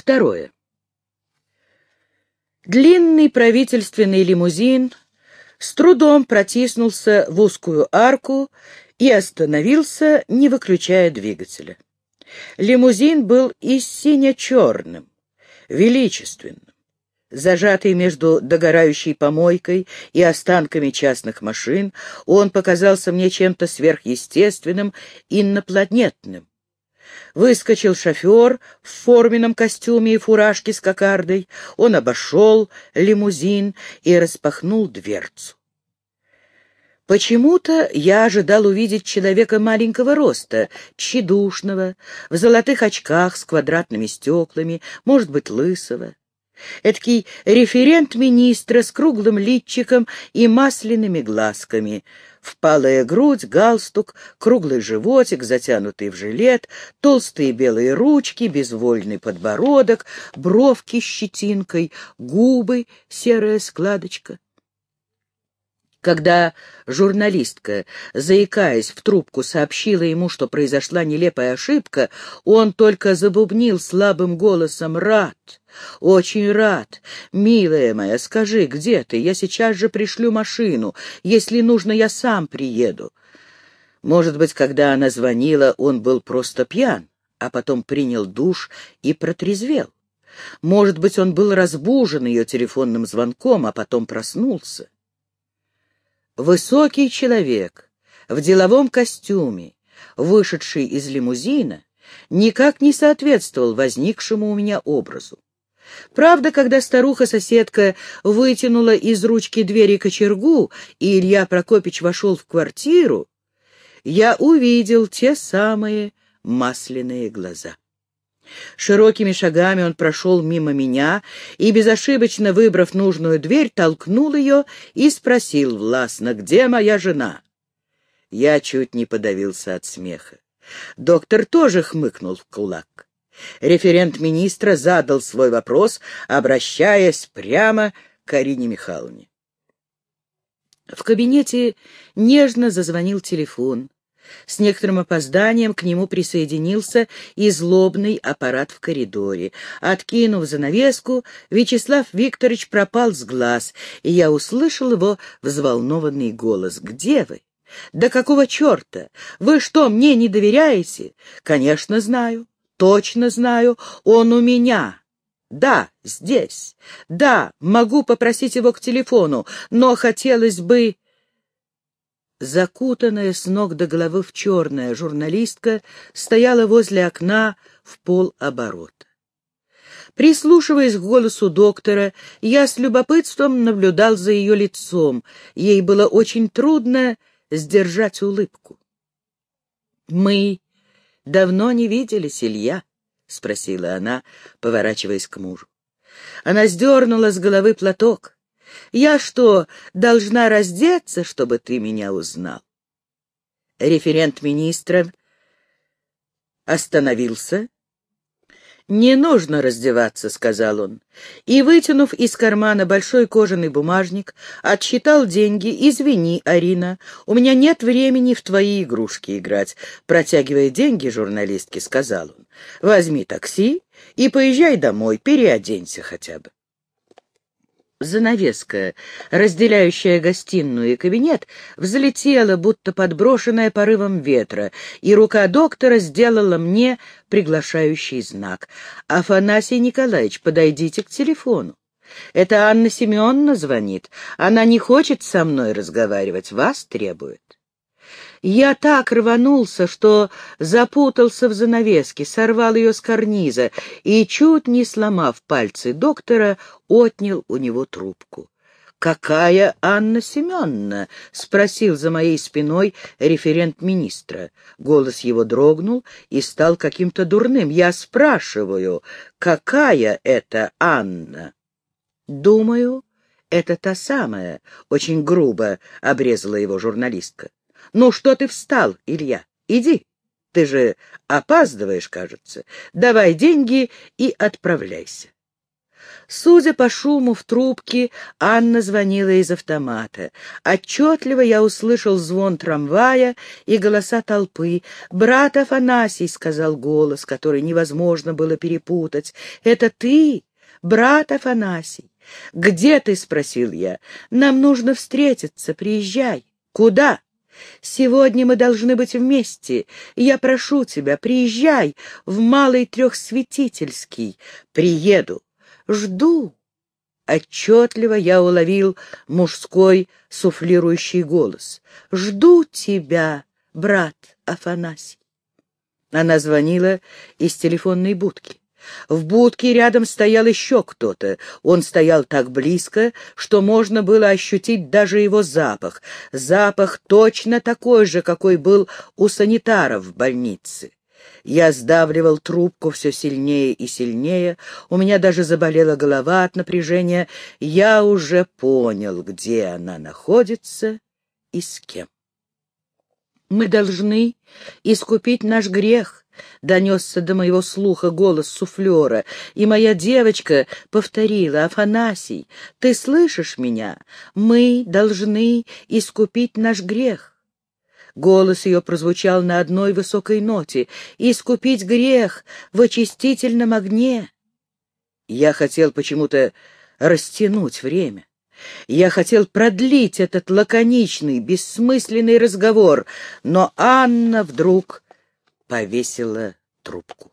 Второе. Длинный правительственный лимузин с трудом протиснулся в узкую арку и остановился, не выключая двигателя. Лимузин был и сине-черным, величественным. Зажатый между догорающей помойкой и останками частных машин, он показался мне чем-то сверхъестественным, инопланетным. Выскочил шофер в форменном костюме и фуражке с кокардой. Он обошел лимузин и распахнул дверцу. Почему-то я ожидал увидеть человека маленького роста, тщедушного, в золотых очках с квадратными стеклами, может быть, лысого. Эдакий референт министра с круглым личиком и масляными глазками. Впалая грудь, галстук, круглый животик, затянутый в жилет, толстые белые ручки, безвольный подбородок, бровки с щетинкой, губы, серая складочка. Когда журналистка, заикаясь в трубку, сообщила ему, что произошла нелепая ошибка, он только забубнил слабым голосом «Рад! Очень рад! Милая моя, скажи, где ты? Я сейчас же пришлю машину. Если нужно, я сам приеду». Может быть, когда она звонила, он был просто пьян, а потом принял душ и протрезвел. Может быть, он был разбужен ее телефонным звонком, а потом проснулся. Высокий человек в деловом костюме, вышедший из лимузина, никак не соответствовал возникшему у меня образу. Правда, когда старуха-соседка вытянула из ручки двери кочергу, и Илья Прокопич вошел в квартиру, я увидел те самые масляные глаза. Широкими шагами он прошел мимо меня и, безошибочно выбрав нужную дверь, толкнул ее и спросил властно, где моя жена? Я чуть не подавился от смеха. Доктор тоже хмыкнул в кулак. Референт министра задал свой вопрос, обращаясь прямо к Арине Михайловне. В кабинете нежно зазвонил телефон. С некоторым опозданием к нему присоединился и злобный аппарат в коридоре. Откинув занавеску, Вячеслав Викторович пропал с глаз, и я услышал его взволнованный голос. «Где вы? Да какого черта? Вы что, мне не доверяете?» «Конечно, знаю. Точно знаю. Он у меня». «Да, здесь. Да, могу попросить его к телефону, но хотелось бы...» Закутанная с ног до головы в черное журналистка стояла возле окна в полоборота. Прислушиваясь к голосу доктора, я с любопытством наблюдал за ее лицом. Ей было очень трудно сдержать улыбку. «Мы давно не виделись, Илья?» — спросила она, поворачиваясь к мужу. Она сдернула с головы платок. Я что, должна раздеться, чтобы ты меня узнал? Референт министра остановился. «Не нужно раздеваться», — сказал он. И, вытянув из кармана большой кожаный бумажник, отсчитал деньги. «Извини, Арина, у меня нет времени в твои игрушки играть», — протягивая деньги журналистке, сказал он. «Возьми такси и поезжай домой, переоденься хотя бы». Занавеска, разделяющая гостиную и кабинет, взлетела, будто подброшенная порывом ветра, и рука доктора сделала мне приглашающий знак. «Афанасий Николаевич, подойдите к телефону. Это Анна Семеновна звонит. Она не хочет со мной разговаривать, вас требует». Я так рванулся, что запутался в занавеске, сорвал ее с карниза и, чуть не сломав пальцы доктора, отнял у него трубку. «Какая Анна Семеновна?» — спросил за моей спиной референт министра. Голос его дрогнул и стал каким-то дурным. «Я спрашиваю, какая это Анна?» «Думаю, это та самая», — очень грубо обрезала его журналистка. Ну что ты встал, Илья? Иди. Ты же опаздываешь, кажется. Давай деньги и отправляйся. Судя по шуму в трубке, Анна звонила из автомата. Отчетливо я услышал звон трамвая и голоса толпы. «Брат Афанасий», — сказал голос, который невозможно было перепутать, — «это ты, брат Афанасий?» «Где ты?» — спросил я. «Нам нужно встретиться, приезжай». «Куда?» Сегодня мы должны быть вместе. Я прошу тебя, приезжай в Малый Трехсветительский. Приеду. Жду. Отчетливо я уловил мужской суфлирующий голос. «Жду тебя, брат Афанасий». Она звонила из телефонной будки. В будке рядом стоял еще кто-то. Он стоял так близко, что можно было ощутить даже его запах. Запах точно такой же, какой был у санитаров в больнице. Я сдавливал трубку все сильнее и сильнее, у меня даже заболела голова от напряжения. Я уже понял, где она находится и с кем. Мы должны искупить наш грех, — донесся до моего слуха голос суфлера, и моя девочка повторила, «Афанасий, ты слышишь меня? Мы должны искупить наш грех». Голос ее прозвучал на одной высокой ноте «Искупить грех в очистительном огне». Я хотел почему-то растянуть время. Я хотел продлить этот лаконичный, бессмысленный разговор, но Анна вдруг повесила трубку.